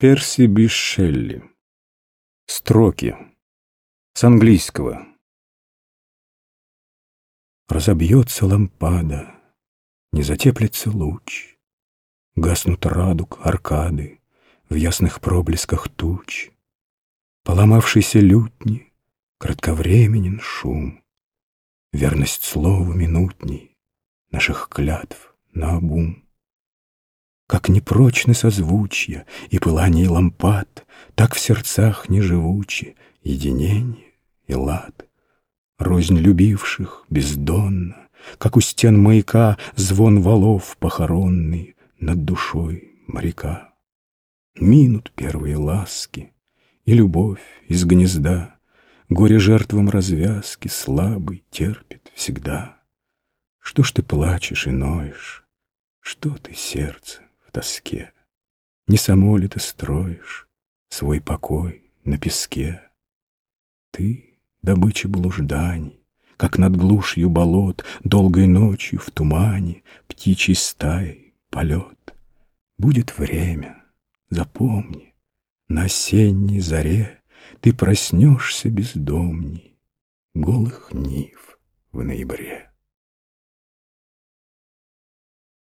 Перси Бишелли. Строки. С английского. Разобьется лампада, не затеплится луч, Гаснут радуг аркады в ясных проблесках туч. Поломавшийся лютни, кратковременен шум, Верность слову минутней наших клятв наобум. Как непрочны созвучья и пылание лампад, Так в сердцах неживучи единение и лад. Рознь любивших бездонно, Как у стен маяка звон валов похоронный Над душой моряка. Минут первые ласки, и любовь из гнезда Горе жертвам развязки слабый терпит всегда. Что ж ты плачешь и ноешь? Что ты, сердце, тоске? Не само ли ты строишь свой покой на песке? Ты — добыча блужданий, как над глушью болот, Долгой ночью в тумане птичьей стаей полет. Будет время, запомни, на осенней заре Ты проснешься бездомней голых нив в ноябре.